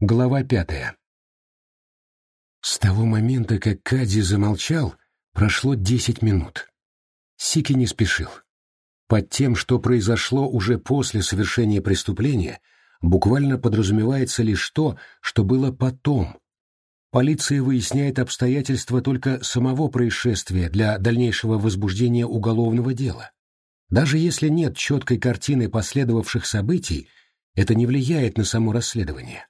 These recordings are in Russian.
Глава пятая. С того момента, как Кади замолчал, прошло десять минут. Сики не спешил. Под тем, что произошло уже после совершения преступления, буквально подразумевается лишь то, что было потом. Полиция выясняет обстоятельства только самого происшествия для дальнейшего возбуждения уголовного дела. Даже если нет четкой картины последовавших событий, это не влияет на само расследование.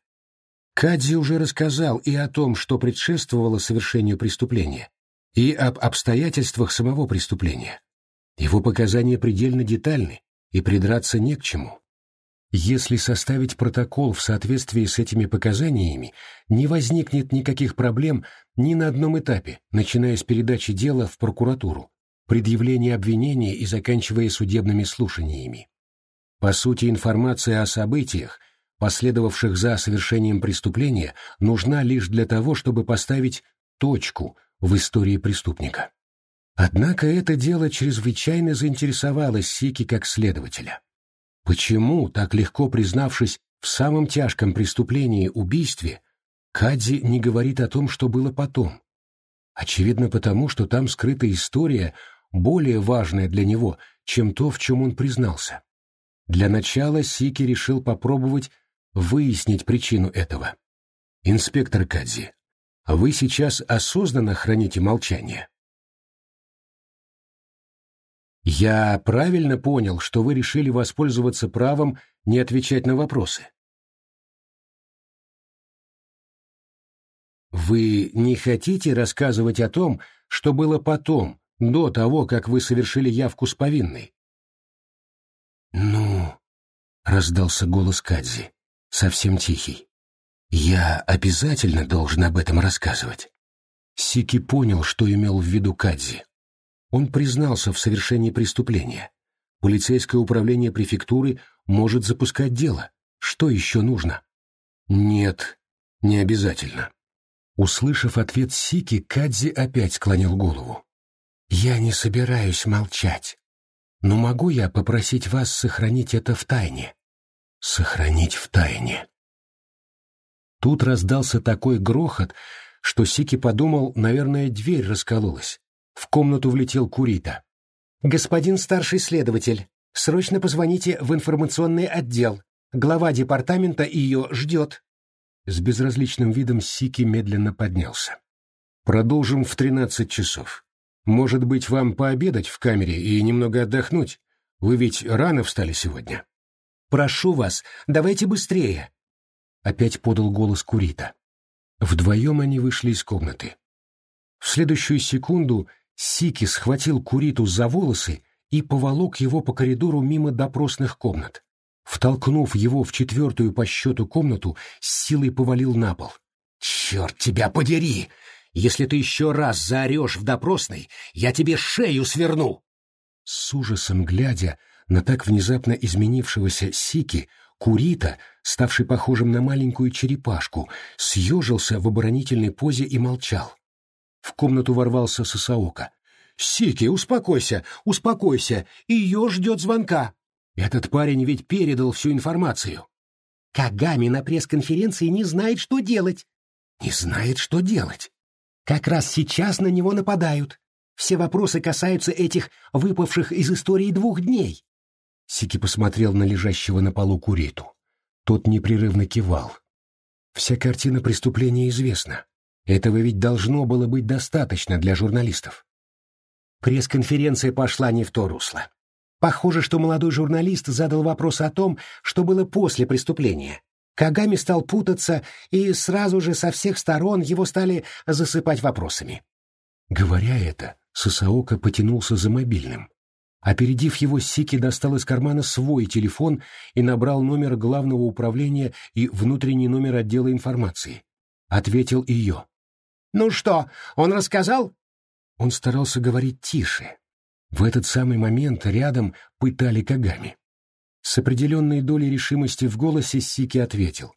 Кадзи уже рассказал и о том, что предшествовало совершению преступления, и об обстоятельствах самого преступления. Его показания предельно детальны, и придраться не к чему. Если составить протокол в соответствии с этими показаниями, не возникнет никаких проблем ни на одном этапе, начиная с передачи дела в прокуратуру, предъявления обвинения и заканчивая судебными слушаниями. По сути, информация о событиях, последовавших за совершением преступления, нужна лишь для того, чтобы поставить точку в истории преступника. Однако это дело чрезвычайно заинтересовало Сики как следователя. Почему, так легко признавшись в самом тяжком преступлении убийстве, Кадзи не говорит о том, что было потом? Очевидно потому, что там скрыта история, более важная для него, чем то, в чем он признался. Для начала Сики решил попробовать выяснить причину этого. Инспектор Кадзи, вы сейчас осознанно храните молчание? Я правильно понял, что вы решили воспользоваться правом не отвечать на вопросы? Вы не хотите рассказывать о том, что было потом, до того, как вы совершили явку с повинной? Ну, раздался голос Кадзи совсем тихий. «Я обязательно должен об этом рассказывать». Сики понял, что имел в виду Кадзи. Он признался в совершении преступления. Полицейское управление префектуры может запускать дело. Что еще нужно? Нет, не обязательно. Услышав ответ Сики, Кадзи опять склонил голову. «Я не собираюсь молчать. Но могу я попросить вас сохранить это в тайне? Сохранить в тайне. Тут раздался такой грохот, что Сики подумал, наверное, дверь раскололась. В комнату влетел Курита. «Господин старший следователь, срочно позвоните в информационный отдел. Глава департамента ее ждет». С безразличным видом Сики медленно поднялся. «Продолжим в тринадцать часов. Может быть, вам пообедать в камере и немного отдохнуть? Вы ведь рано встали сегодня?» Прошу вас, давайте быстрее!» Опять подал голос Курита. Вдвоем они вышли из комнаты. В следующую секунду Сики схватил Куриту за волосы и поволок его по коридору мимо допросных комнат. Втолкнув его в четвертую по счету комнату, с силой повалил на пол. «Черт тебя подери! Если ты еще раз заорешь в допросной, я тебе шею сверну!» С ужасом глядя на так внезапно изменившегося Сики, Курита, ставший похожим на маленькую черепашку, съежился в оборонительной позе и молчал. В комнату ворвался Сосаока. «Сики, успокойся, успокойся, ее ждет звонка. Этот парень ведь передал всю информацию». Кагами на пресс-конференции не знает, что делать. Не знает, что делать. Как раз сейчас на него нападают. Все вопросы касаются этих выпавших из истории двух дней. Сики посмотрел на лежащего на полу Куриту. Тот непрерывно кивал. Вся картина преступления известна. Этого ведь должно было быть достаточно для журналистов. Пресс-конференция пошла не в то русло. Похоже, что молодой журналист задал вопрос о том, что было после преступления. Кагами стал путаться, и сразу же со всех сторон его стали засыпать вопросами. Говоря это, Сосаока потянулся за мобильным. Опередив его, Сики достал из кармана свой телефон и набрал номер главного управления и внутренний номер отдела информации. Ответил ее. «Ну что, он рассказал?» Он старался говорить тише. В этот самый момент рядом пытали Кагами. С определенной долей решимости в голосе Сики ответил.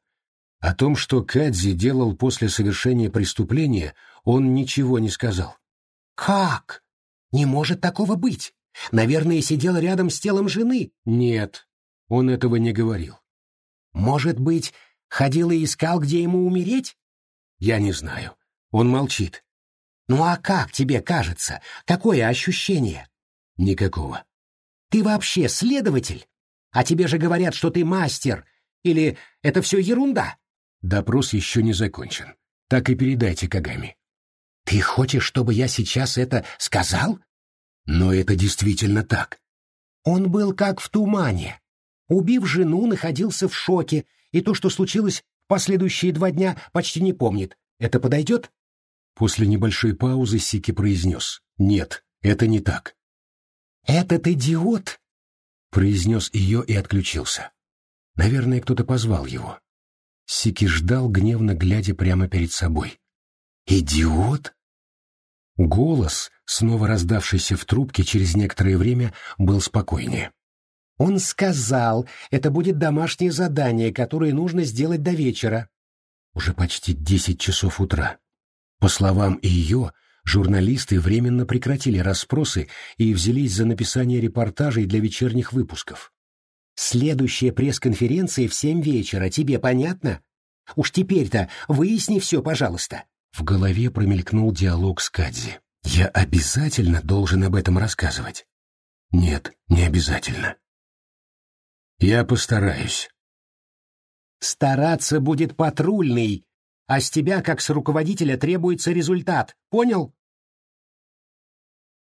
О том, что Кадзи делал после совершения преступления, он ничего не сказал. «Как? Не может такого быть!» Наверное, сидел рядом с телом жены. Нет, он этого не говорил. Может быть, Ходил и искал, где ему умереть? Я не знаю. Он молчит. Ну а как тебе кажется? Какое ощущение? Никакого. Ты вообще следователь? А тебе же говорят, что ты мастер. Или это все ерунда? Допрос еще не закончен. Так и передайте Кагами. Ты хочешь, чтобы я сейчас это сказал? Но это действительно так. Он был как в тумане. Убив жену, находился в шоке, и то, что случилось в последующие два дня, почти не помнит. Это подойдет? После небольшой паузы Сики произнес. Нет, это не так. «Этот идиот!» произнес ее и отключился. Наверное, кто-то позвал его. Сики ждал, гневно глядя прямо перед собой. «Идиот?» Голос, снова раздавшийся в трубке через некоторое время, был спокойнее. «Он сказал, это будет домашнее задание, которое нужно сделать до вечера». Уже почти десять часов утра. По словам ее, журналисты временно прекратили расспросы и взялись за написание репортажей для вечерних выпусков. «Следующая пресс-конференция в семь вечера, тебе понятно? Уж теперь-то выясни все, пожалуйста». В голове промелькнул диалог с Кадзи. «Я обязательно должен об этом рассказывать?» «Нет, не обязательно». «Я постараюсь». «Стараться будет патрульный, а с тебя, как с руководителя, требуется результат. Понял?»